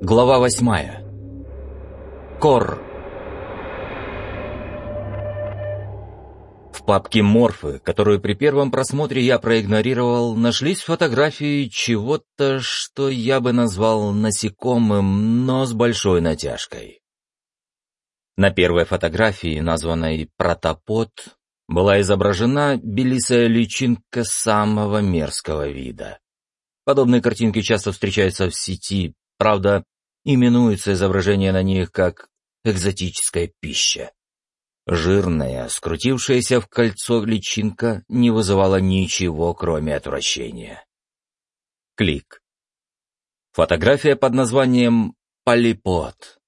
Глава восьмая. Кор. В папке «Морфы», которую при первом просмотре я проигнорировал, нашлись фотографии чего-то, что я бы назвал насекомым, но с большой натяжкой. На первой фотографии, названной «Протопод», была изображена белисая личинка самого мерзкого вида. Подобные картинки часто встречаются в сети, правда, именуется изображение на них как экзотическая пища. Жирная, скрутившаяся в кольцо личинка не вызывала ничего, кроме отвращения. Клик. Фотография под названием «Полипод».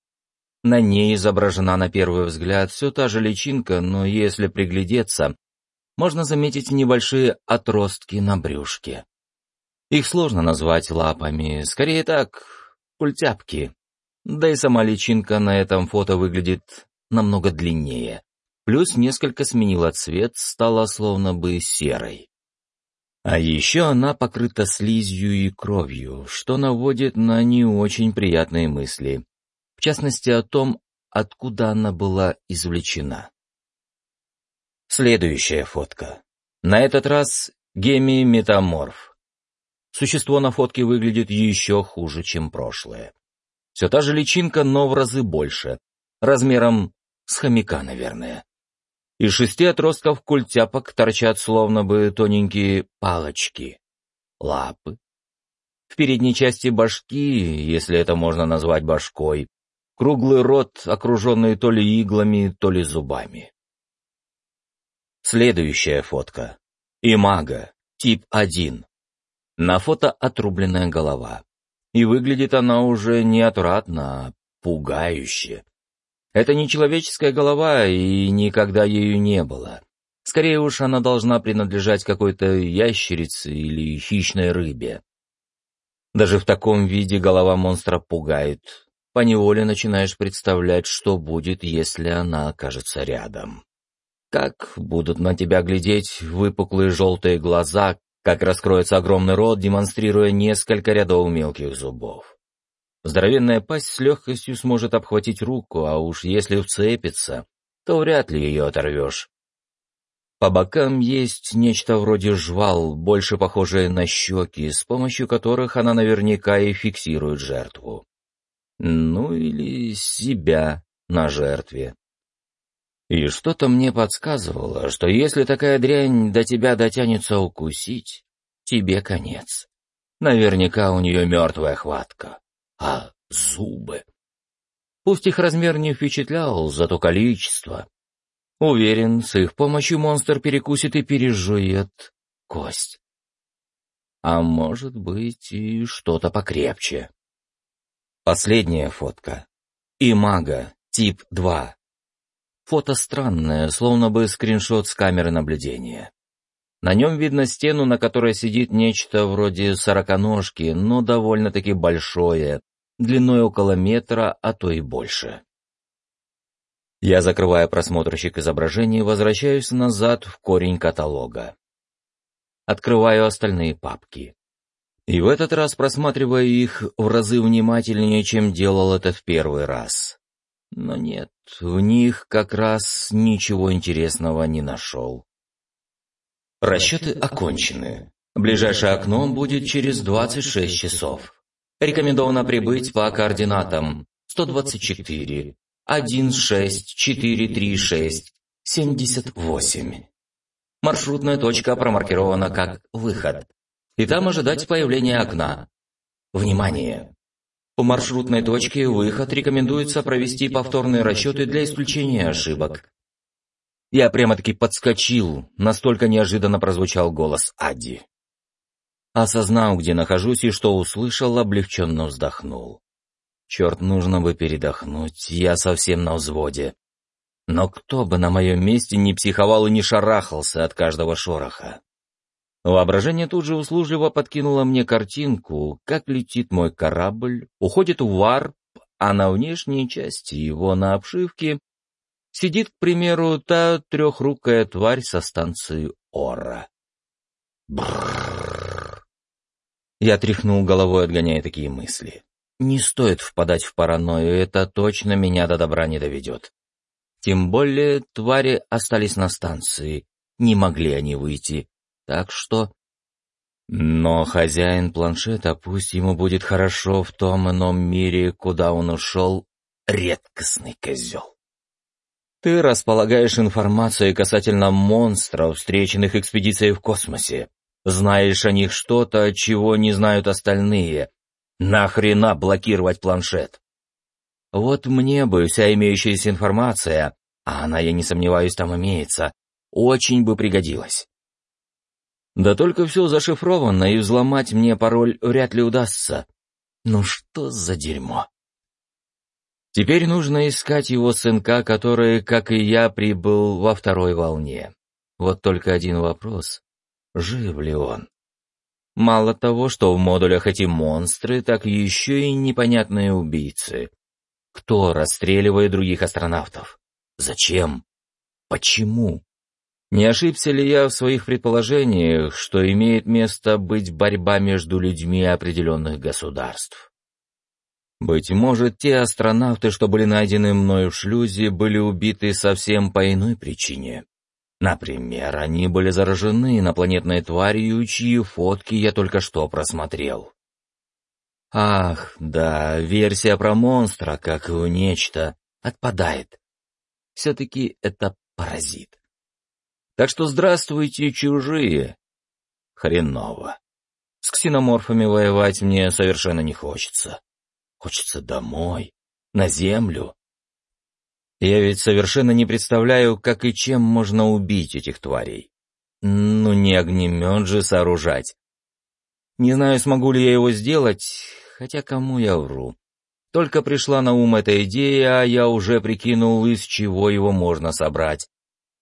На ней изображена на первый взгляд все та же личинка, но если приглядеться, можно заметить небольшие отростки на брюшке. Их сложно назвать лапами, скорее так, культяпки. Да и сама личинка на этом фото выглядит намного длиннее. Плюс несколько сменила цвет, стала словно бы серой. А еще она покрыта слизью и кровью, что наводит на не очень приятные мысли. В частности, о том, откуда она была извлечена. Следующая фотка. На этот раз геми-метаморф. Существо на фотке выглядит еще хуже, чем прошлое. Все та же личинка, но в разы больше. Размером с хомяка, наверное. Из шести отростков культяпок торчат словно бы тоненькие палочки. Лапы. В передней части башки, если это можно назвать башкой, круглый рот, окруженный то ли иглами, то ли зубами. Следующая фотка. Имага, тип 1. На фото отрубленная голова. И выглядит она уже не отвратно, а пугающе. Это не человеческая голова, и никогда ею не было. Скорее уж она должна принадлежать какой-то ящерице или хищной рыбе. Даже в таком виде голова монстра пугает. Поневоле начинаешь представлять, что будет, если она окажется рядом. Как будут на тебя глядеть выпуклые желтые глаза, как раскроется огромный рот, демонстрируя несколько рядов мелких зубов. Здоровенная пасть с легкостью сможет обхватить руку, а уж если вцепится, то вряд ли ее оторвешь. По бокам есть нечто вроде жвал, больше похожее на щеки, с помощью которых она наверняка и фиксирует жертву. Ну или себя на жертве. И что-то мне подсказывало, что если такая дрянь до тебя дотянется укусить, тебе конец. Наверняка у нее мертвая хватка. А зубы? Пусть их размер не впечатлял, зато количество. Уверен, с их помощью монстр перекусит и пережует кость. А может быть и что-то покрепче. Последняя фотка. Имага, тип 2. Фото странное, словно бы скриншот с камеры наблюдения. На нем видно стену, на которой сидит нечто вроде сороконожки, но довольно-таки большое, длиной около метра, а то и больше. Я закрываю просмотрщик изображений возвращаюсь назад в корень каталога. Открываю остальные папки. И в этот раз просматриваю их в разы внимательнее, чем делал это в первый раз. Но нет, в них как раз ничего интересного не нашел. Расчеты окончены. Ближайшее окно будет через 26 часов. Рекомендовано прибыть по координатам 124, 16436, 78. Маршрутная точка промаркирована как «Выход». И там ожидать появления окна. Внимание! У маршрутной точки выход рекомендуется провести повторные расчеты для исключения ошибок. Я прямо-таки подскочил, настолько неожиданно прозвучал голос Адди. Осознал, где нахожусь и что услышал, облегченно вздохнул. Черт, нужно бы передохнуть, я совсем на взводе. Но кто бы на моем месте не психовал и не шарахался от каждого шороха. Воображение тут же услужливо подкинуло мне картинку, как летит мой корабль, уходит в варп, а на внешней части его на обшивке сидит, к примеру, та трехрукая тварь со станции Ора. Брррр. Я тряхнул головой, отгоняя такие мысли. не стоит впадать в паранойю, это точно меня до добра не доведет. Тем более твари остались на станции, не могли они выйти, так что... Но хозяин планшета, пусть ему будет хорошо в том ином мире, куда он ушел, редкостный козел. Ты располагаешь информацией касательно монстров, встреченных экспедицией в космосе. Знаешь о них что-то, чего не знают остальные. Нахрена блокировать планшет? Вот мне бы вся имеющаяся информация, а она, я не сомневаюсь, там имеется, очень бы пригодилась. Да только все зашифровано, и взломать мне пароль вряд ли удастся. Ну что за дерьмо? Теперь нужно искать его сынка, который, как и я, прибыл во второй волне. Вот только один вопрос. Жив ли он? Мало того, что в модулях эти монстры, так еще и непонятные убийцы. Кто расстреливает других астронавтов? Зачем? Почему? Не ошибся ли я в своих предположениях, что имеет место быть борьба между людьми определенных государств? Быть может, те астронавты, что были найдены мною в шлюзе, были убиты совсем по иной причине. Например, они были заражены инопланетной тварью, чьи фотки я только что просмотрел. Ах, да, версия про монстра, как и у нечто, отпадает. Все-таки это паразит. Так что здравствуйте, чужие. Хреново. С ксеноморфами воевать мне совершенно не хочется. Хочется домой, на землю. Я ведь совершенно не представляю, как и чем можно убить этих тварей. Ну, не огнемет же сооружать. Не знаю, смогу ли я его сделать, хотя кому я вру. Только пришла на ум эта идея, а я уже прикинул, из чего его можно собрать.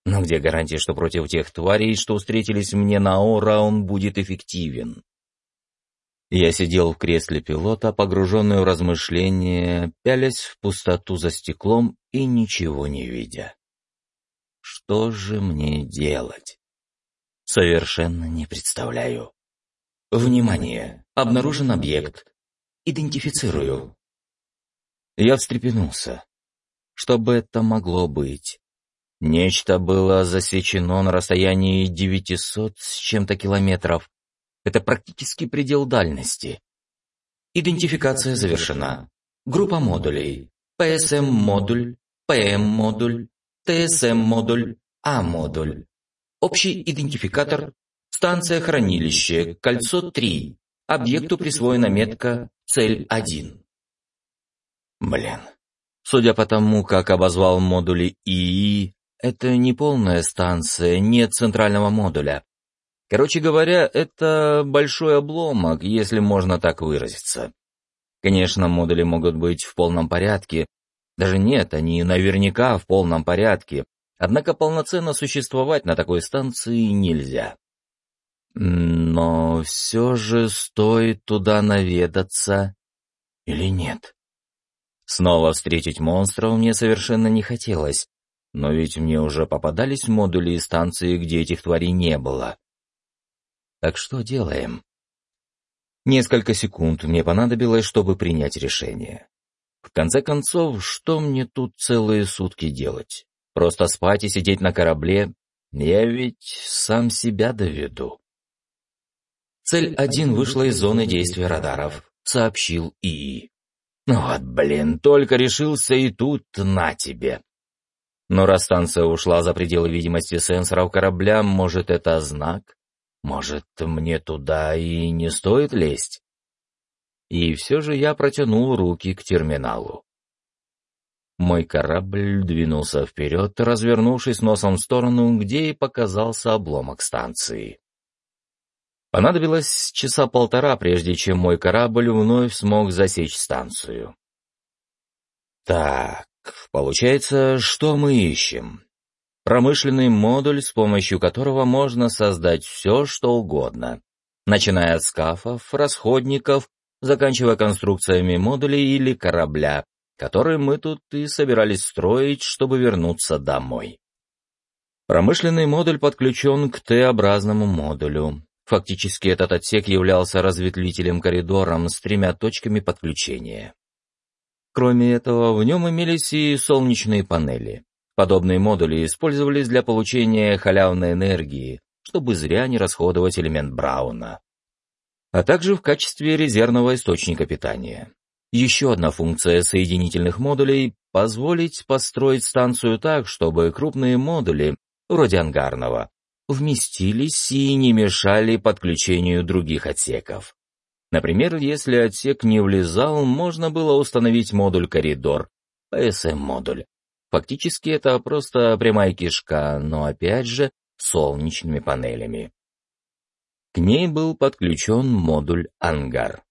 Но где гарантия, что против тех тварей, что встретились мне на Ора, он будет эффективен? Я сидел в кресле пилота, погруженный в размышления, пялясь в пустоту за стеклом и ничего не видя. Что же мне делать? Совершенно не представляю. Внимание! Обнаружен объект. Идентифицирую. Я встрепенулся. Что бы это могло быть? Нечто было засвечено на расстоянии 900 с чем-то километров, это практически предел дальности. Идентификация завершена. Группа модулей. PSM-модуль, PM-модуль, TSM-модуль, А-модуль. Общий идентификатор. Станция хранилище. Кольцо 3. Объекту присвоена метка «Цель 1». Блин. Судя по тому, как обозвал модули ИИ, это не полная станция, нет центрального модуля. Короче говоря, это большой обломок, если можно так выразиться. Конечно, модули могут быть в полном порядке. Даже нет, они наверняка в полном порядке. Однако полноценно существовать на такой станции нельзя. Но все же стоит туда наведаться или нет? Снова встретить монстров мне совершенно не хотелось, но ведь мне уже попадались модули и станции, где этих тварей не было. Так что делаем? Несколько секунд мне понадобилось, чтобы принять решение. В конце концов, что мне тут целые сутки делать? Просто спать и сидеть на корабле? Я ведь сам себя доведу. Цель один вышла из зоны действия радаров, сообщил ИИ. Ну вот, блин, только решился и тут на тебе. Но раз станция ушла за пределы видимости сенсоров корабля, может, это знак? Может, мне туда и не стоит лезть? И все же я протянул руки к терминалу. Мой корабль двинулся вперед, развернувшись носом в сторону, где и показался обломок станции. Понадобилось часа полтора, прежде чем мой корабль вновь смог засечь станцию. Так, получается, что мы ищем? Промышленный модуль, с помощью которого можно создать все, что угодно, начиная от скафов, расходников, заканчивая конструкциями модулей или корабля, который мы тут и собирались строить, чтобы вернуться домой. Промышленный модуль подключен к Т-образному модулю. Фактически этот отсек являлся разветвителем коридором с тремя точками подключения. Кроме этого, в нем имелись и солнечные панели. Подобные модули использовались для получения халявной энергии, чтобы зря не расходовать элемент Брауна, а также в качестве резервного источника питания. Еще одна функция соединительных модулей — позволить построить станцию так, чтобы крупные модули, вроде ангарного, вместились и не мешали подключению других отсеков. Например, если отсек не влезал, можно было установить модуль-коридор, PSM-модуль. Фактически это просто прямая кишка, но опять же солнечными панелями. К ней был подключен модуль «Ангар».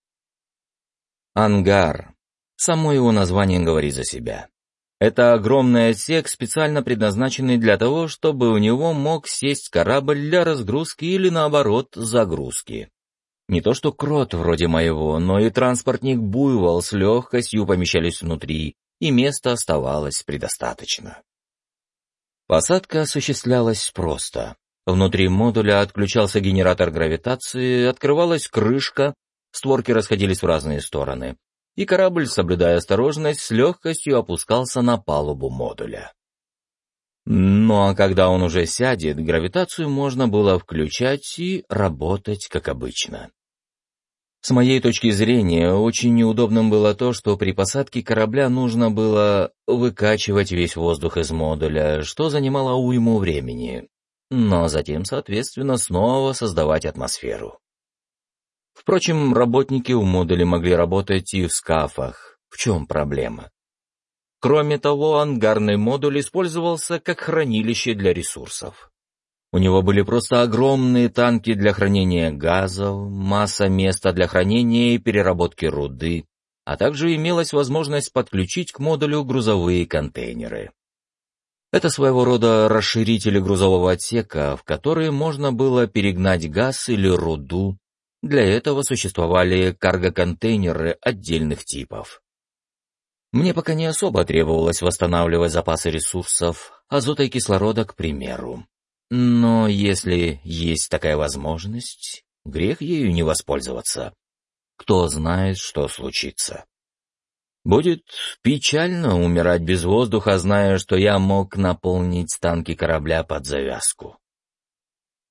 Ангар. Само его название говорит за себя. Это огромный отсек, специально предназначенный для того, чтобы у него мог сесть корабль для разгрузки или, наоборот, загрузки. Не то что крот вроде моего, но и транспортник Буйвол с легкостью помещались внутри, и места оставалось предостаточно. Посадка осуществлялась просто. Внутри модуля отключался генератор гравитации, открывалась крышка, створки расходились в разные стороны, и корабль, соблюдая осторожность, с легкостью опускался на палубу модуля. Ну а когда он уже сядет, гравитацию можно было включать и работать как обычно. С моей точки зрения, очень неудобным было то, что при посадке корабля нужно было выкачивать весь воздух из модуля, что занимало уйму времени, но затем, соответственно, снова создавать атмосферу. Впрочем, работники у модуля могли работать и в скафах. В чем проблема? Кроме того, ангарный модуль использовался как хранилище для ресурсов. У него были просто огромные танки для хранения газов, масса места для хранения и переработки руды, а также имелась возможность подключить к модулю грузовые контейнеры. Это своего рода расширители грузового отсека, в которые можно было перегнать газ или руду. Для этого существовали карго-контейнеры отдельных типов. Мне пока не особо требовалось восстанавливать запасы ресурсов, азота и кислорода, к примеру. Но если есть такая возможность, грех ею не воспользоваться. Кто знает, что случится. Будет печально умирать без воздуха, зная, что я мог наполнить танки корабля под завязку.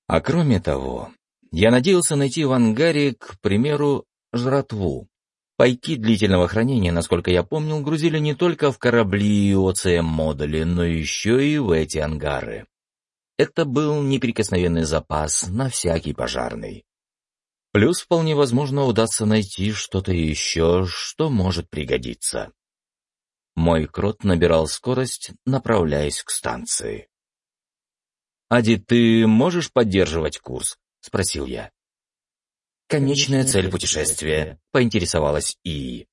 А кроме того, я надеялся найти в ангаре, к примеру, жратву. Пайки длительного хранения, насколько я помнил, грузили не только в корабли и ОЦМ-модули, но еще и в эти ангары. Это был неприкосновенный запас на всякий пожарный. Плюс вполне возможно удастся найти что-то еще, что может пригодиться. Мой крот набирал скорость, направляясь к станции. «Ади, ты можешь поддерживать курс?» — спросил я. «Конечная цель путешествия», — поинтересовалась И.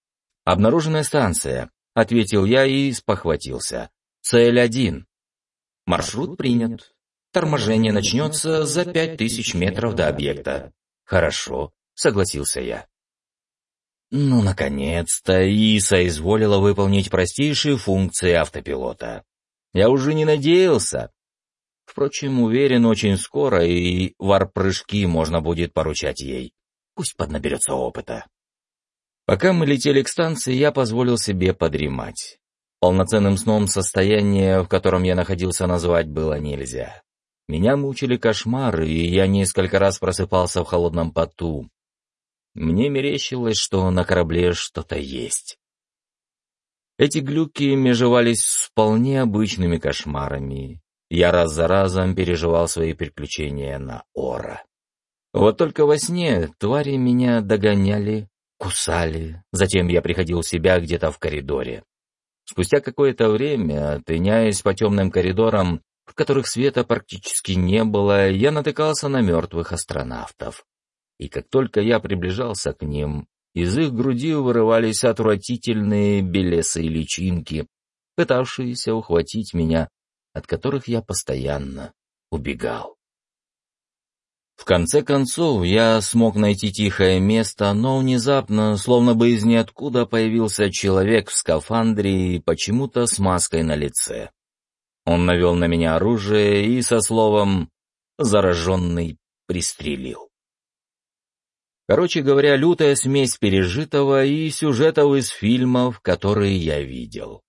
«Обнаруженная станция», — ответил я и спохватился. «Цель один». «Маршрут принят. Торможение начнется за пять тысяч метров до объекта. Хорошо, согласился я. Ну, наконец-то, и соизволила выполнить простейшие функции автопилота. Я уже не надеялся. Впрочем, уверен, очень скоро и варп-прыжки можно будет поручать ей. Пусть поднаберется опыта. Пока мы летели к станции, я позволил себе подремать. Полноценным сном состояние, в котором я находился, назвать было нельзя. Меня мучили кошмары, и я несколько раз просыпался в холодном поту. Мне мерещилось, что на корабле что-то есть. Эти глюки межевались вполне обычными кошмарами. Я раз за разом переживал свои приключения на Ора. Вот только во сне твари меня догоняли, кусали. Затем я приходил в себя где-то в коридоре. Спустя какое-то время, тыняясь по темным коридорам, в которых света практически не было, я натыкался на мертвых астронавтов. И как только я приближался к ним, из их груди вырывались отвратительные белесые личинки, пытавшиеся ухватить меня, от которых я постоянно убегал. В конце концов, я смог найти тихое место, но внезапно, словно бы из ниоткуда, появился человек в скафандре и почему-то с маской на лице. Он навел на меня оружие и со словом «зараженный» пристрелил. Короче говоря, лютая смесь пережитого и сюжетов из фильмов, которые я видел.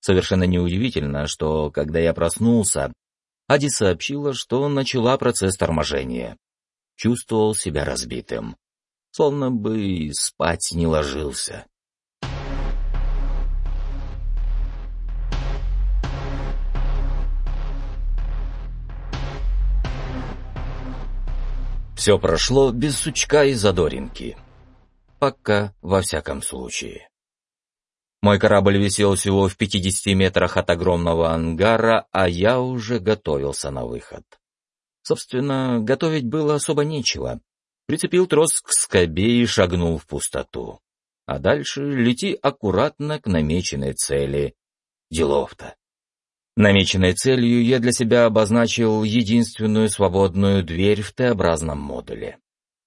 Совершенно неудивительно, что, когда я проснулся, Ади сообщила, что начала процесс торможения. Чувствовал себя разбитым. Словно бы спать не ложился. Все прошло без сучка и задоринки. Пока, во всяком случае. Мой корабль висел всего в 50 метрах от огромного ангара, а я уже готовился на выход. Собственно, готовить было особо нечего. Прицепил трос к скобе и шагнул в пустоту. А дальше лети аккуратно к намеченной цели. Делов-то. Намеченной целью я для себя обозначил единственную свободную дверь в Т-образном модуле.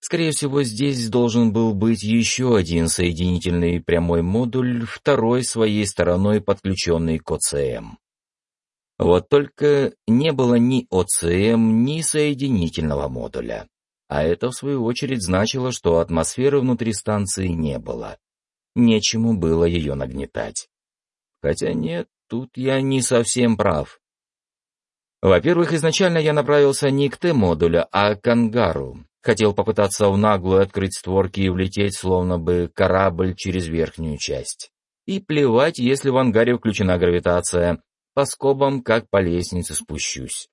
Скорее всего, здесь должен был быть еще один соединительный прямой модуль, второй своей стороной подключенный к ОЦМ. Вот только не было ни ОЦМ, ни соединительного модуля. А это, в свою очередь, значило, что атмосферы внутри станции не было. Нечему было ее нагнетать. Хотя нет, Тут я не совсем прав. Во-первых, изначально я направился не к Т-модулю, а к ангару. Хотел попытаться в наглую открыть створки и влететь, словно бы корабль через верхнюю часть. И плевать, если в ангаре включена гравитация, по скобам, как по лестнице спущусь.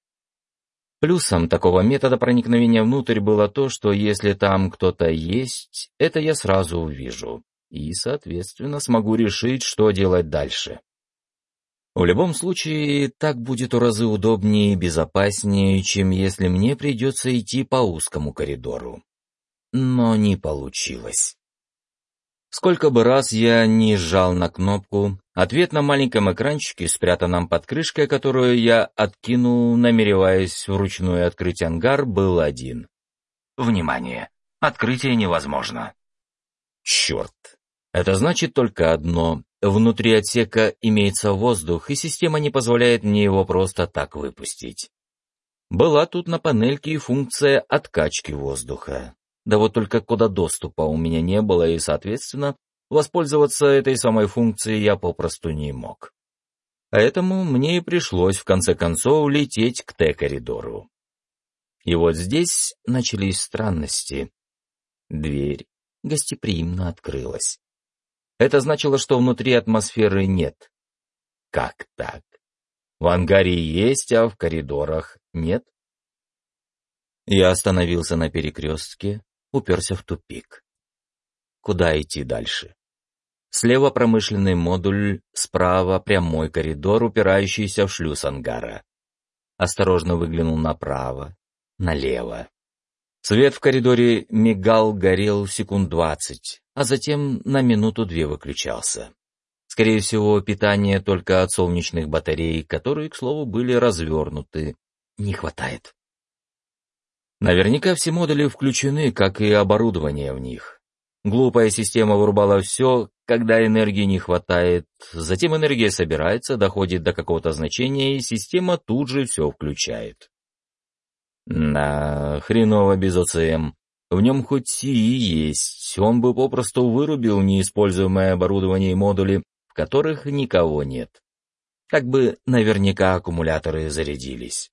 Плюсом такого метода проникновения внутрь было то, что если там кто-то есть, это я сразу увижу. И, соответственно, смогу решить, что делать дальше. В любом случае, так будет в разы удобнее и безопаснее, чем если мне придется идти по узкому коридору. Но не получилось. Сколько бы раз я не сжал на кнопку, ответ на маленьком экранчике, спрятанном под крышкой, которую я откинул, намереваясь вручную открыть ангар, был один. Внимание! Открытие невозможно. Черт! Это значит только одно. Внутри отсека имеется воздух, и система не позволяет мне его просто так выпустить. Была тут на панельке и функция откачки воздуха. Да вот только куда доступа у меня не было, и, соответственно, воспользоваться этой самой функцией я попросту не мог. Поэтому мне и пришлось в конце концов лететь к Т-коридору. И вот здесь начались странности. Дверь гостеприимно открылась. Это значило, что внутри атмосферы нет. Как так? В ангаре есть, а в коридорах нет? Я остановился на перекрестке, уперся в тупик. Куда идти дальше? Слева промышленный модуль, справа прямой коридор, упирающийся в шлюз ангара. Осторожно выглянул направо, налево. Свет в коридоре мигал, горел секунд двадцать, а затем на минуту-две выключался. Скорее всего, питание только от солнечных батарей, которые, к слову, были развернуты, не хватает. Наверняка все модули включены, как и оборудование в них. Глупая система вырубала все, когда энергии не хватает, затем энергия собирается, доходит до какого-то значения, и система тут же все включает. На хреново без ОЦМ. В нем хоть и есть, он бы попросту вырубил неиспользуемое оборудование и модули, в которых никого нет. Как бы наверняка аккумуляторы зарядились.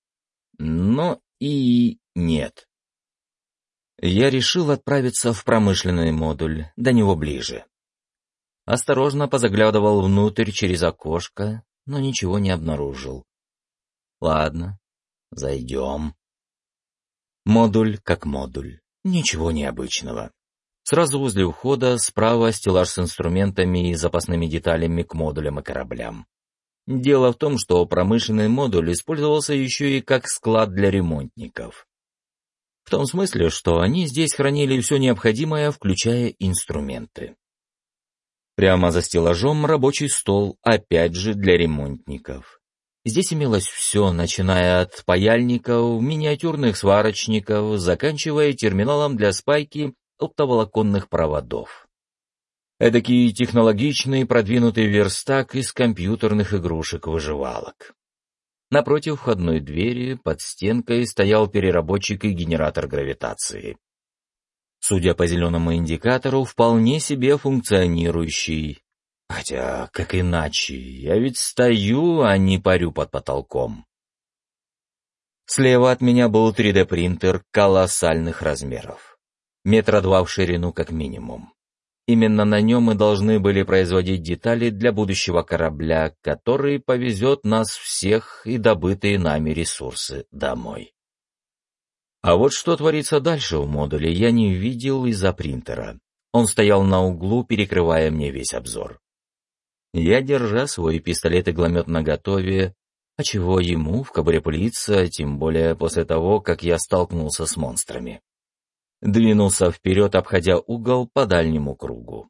Но и нет. Я решил отправиться в промышленный модуль, до него ближе. Осторожно позаглядывал внутрь через окошко, но ничего не обнаружил. Ладно, зайдем. Модуль как модуль. Ничего необычного. Сразу возле входа справа стеллаж с инструментами и запасными деталями к модулям и кораблям. Дело в том, что промышленный модуль использовался еще и как склад для ремонтников. В том смысле, что они здесь хранили все необходимое, включая инструменты. Прямо за стеллажом рабочий стол, опять же для ремонтников. Здесь имелось все, начиная от паяльников, миниатюрных сварочников, заканчивая терминалом для спайки оптоволоконных проводов. Эдакий технологичный продвинутый верстак из компьютерных игрушек-выживалок. Напротив входной двери под стенкой стоял переработчик и генератор гравитации. Судя по зеленому индикатору, вполне себе функционирующий. Хотя, как иначе, я ведь стою, а не парю под потолком. Слева от меня был 3D-принтер колоссальных размеров. Метра два в ширину как минимум. Именно на нем мы должны были производить детали для будущего корабля, который повезет нас всех и добытые нами ресурсы домой. А вот что творится дальше в модуле, я не видел из-за принтера. Он стоял на углу, перекрывая мне весь обзор. Я, держа свой пистолет и гломет наготове, а чего ему в кобуре пылиться, тем более после того, как я столкнулся с монстрами двинулся вперед, обходя угол по дальнему кругу.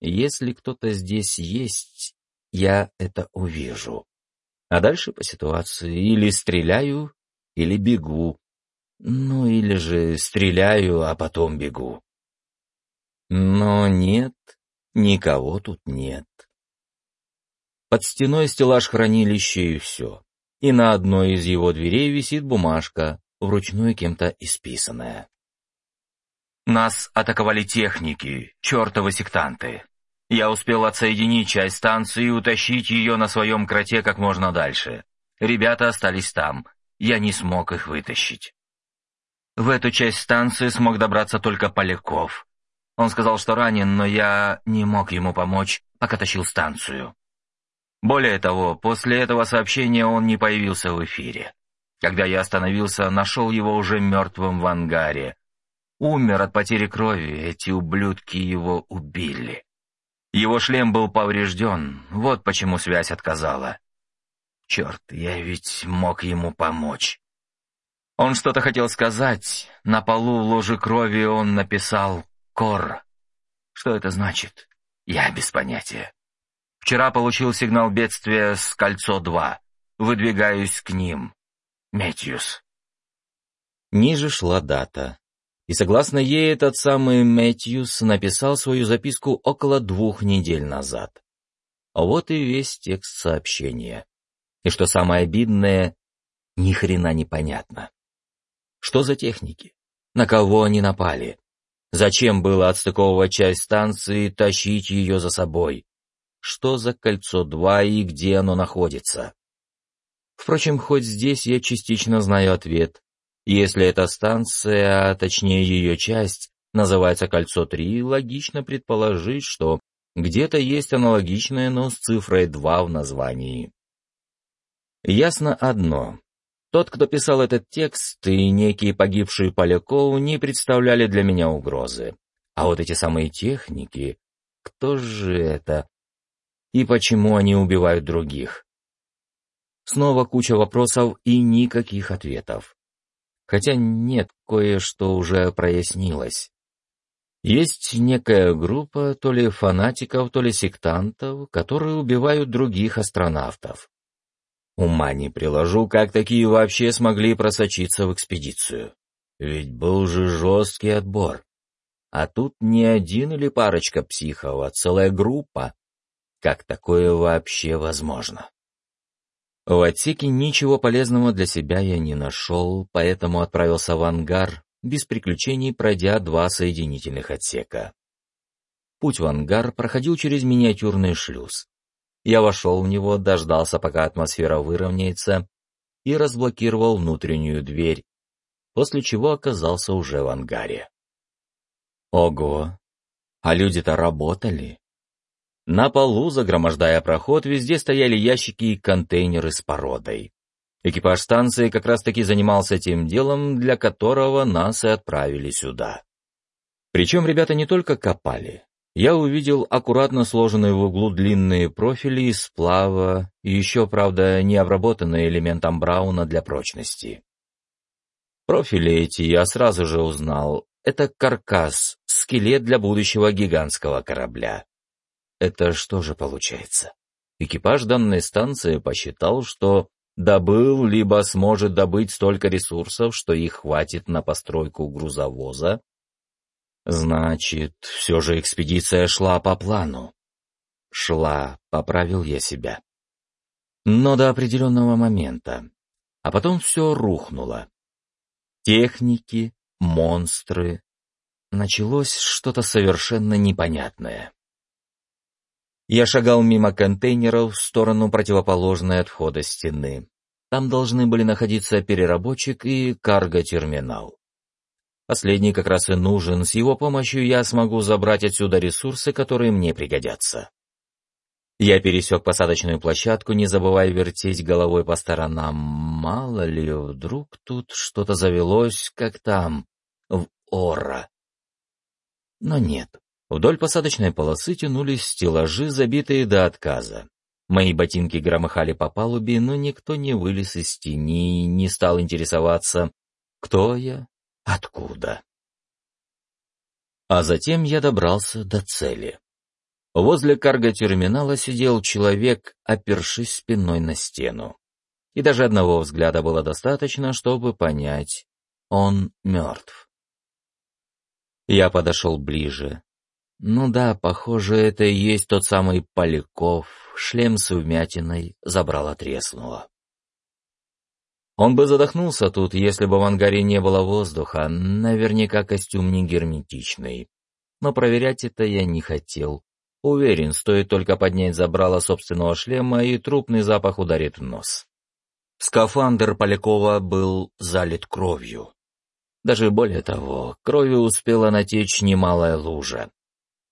Если кто-то здесь есть, я это увижу. А дальше по ситуации или стреляю, или бегу. Ну или же стреляю, а потом бегу. Но нет, никого тут нет. Под стеной стеллаж хранилища и все. И на одной из его дверей висит бумажка, вручную кем-то исписанная. Нас атаковали техники, чертовы сектанты. Я успел отсоединить часть станции и утащить ее на своем кроте как можно дальше. Ребята остались там. Я не смог их вытащить. В эту часть станции смог добраться только Поляков. Он сказал, что ранен, но я не мог ему помочь, пока тащил станцию. Более того, после этого сообщения он не появился в эфире. Когда я остановился, нашел его уже мертвым в ангаре, Умер от потери крови, эти ублюдки его убили. Его шлем был поврежден, вот почему связь отказала. Черт, я ведь мог ему помочь. Он что-то хотел сказать. На полу луже крови он написал «Кор». Что это значит? Я без понятия. Вчера получил сигнал бедствия с «Кольцо-2». Выдвигаюсь к ним. Метьюс. Ниже шла дата и согласно ей этот самый Мэтьюс написал свою записку около двух недель назад. Вот и весь текст сообщения. И что самое обидное, ни хрена не понятно. Что за техники? На кого они напали? Зачем было отстыковывать часть станции и тащить ее за собой? Что за кольцо-2 и где оно находится? Впрочем, хоть здесь я частично знаю ответ, если эта станция, а точнее ее часть, называется «Кольцо-3», логично предположить, что где-то есть аналогичное, но с цифрой 2 в названии. Ясно одно. Тот, кто писал этот текст, и некие погибшие Поляков не представляли для меня угрозы. А вот эти самые техники, кто же это? И почему они убивают других? Снова куча вопросов и никаких ответов. Хотя нет, кое-что уже прояснилось. Есть некая группа то ли фанатиков, то ли сектантов, которые убивают других астронавтов. Ума не приложу, как такие вообще смогли просочиться в экспедицию. Ведь был же жесткий отбор. А тут не один или парочка психов, а целая группа. Как такое вообще возможно? В отсеке ничего полезного для себя я не нашел, поэтому отправился в ангар, без приключений пройдя два соединительных отсека. Путь в ангар проходил через миниатюрный шлюз. Я вошел в него, дождался, пока атмосфера выровняется, и разблокировал внутреннюю дверь, после чего оказался уже в ангаре. Ого! А люди-то работали. На полу, загромождая проход, везде стояли ящики и контейнеры с породой. Экипаж станции как раз-таки занимался тем делом, для которого нас и отправили сюда. Причем ребята не только копали. Я увидел аккуратно сложенные в углу длинные профили из сплава и еще, правда, не обработанные элементом Брауна для прочности. Профили эти я сразу же узнал. Это каркас, скелет для будущего гигантского корабля. Это что же получается? Экипаж данной станции посчитал, что добыл либо сможет добыть столько ресурсов, что их хватит на постройку грузовоза. Значит, все же экспедиция шла по плану. Шла, поправил я себя. Но до определенного момента. А потом все рухнуло. Техники, монстры. началось что-то совершенно непонятное. Я шагал мимо контейнеров в сторону противоположной от входа стены. Там должны были находиться переработчик и карго-терминал. Последний как раз и нужен, с его помощью я смогу забрать отсюда ресурсы, которые мне пригодятся. Я пересек посадочную площадку, не забывая вертеть головой по сторонам. Мало ли, вдруг тут что-то завелось, как там, в Ора. Но нет. Вдоль посадочной полосы тянулись стеллажи, забитые до отказа. Мои ботинки громыхали по палубе, но никто не вылез из тени и не стал интересоваться, кто я, откуда. А затем я добрался до цели. Возле карго-терминала сидел человек, опершись спиной на стену. И даже одного взгляда было достаточно, чтобы понять, он мертв. Я подошел ближе. Ну да, похоже, это и есть тот самый Поляков, шлем с вмятиной, забрало треснуло. Он бы задохнулся тут, если бы в ангаре не было воздуха, наверняка костюм не герметичный. Но проверять это я не хотел. Уверен, стоит только поднять забрало собственного шлема, и трупный запах ударит в нос. Скафандр Полякова был залит кровью. Даже более того, крови успела натечь немалая лужа.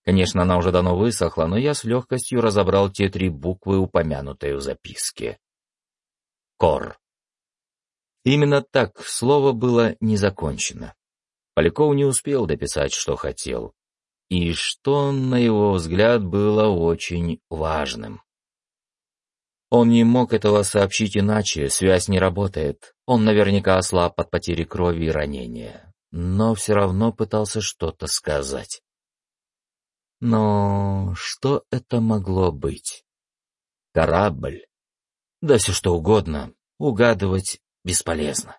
Конечно, она уже давно высохла, но я с легкостью разобрал те три буквы, упомянутые в записке. Кор. Именно так слово было не закончено. Поляков не успел дописать, что хотел и что, на его взгляд, было очень важным. Он не мог этого сообщить иначе, связь не работает. Он наверняка ослаб от потери крови и ранения, но все равно пытался что-то сказать. Но что это могло быть? Корабль? Да все что угодно, угадывать бесполезно.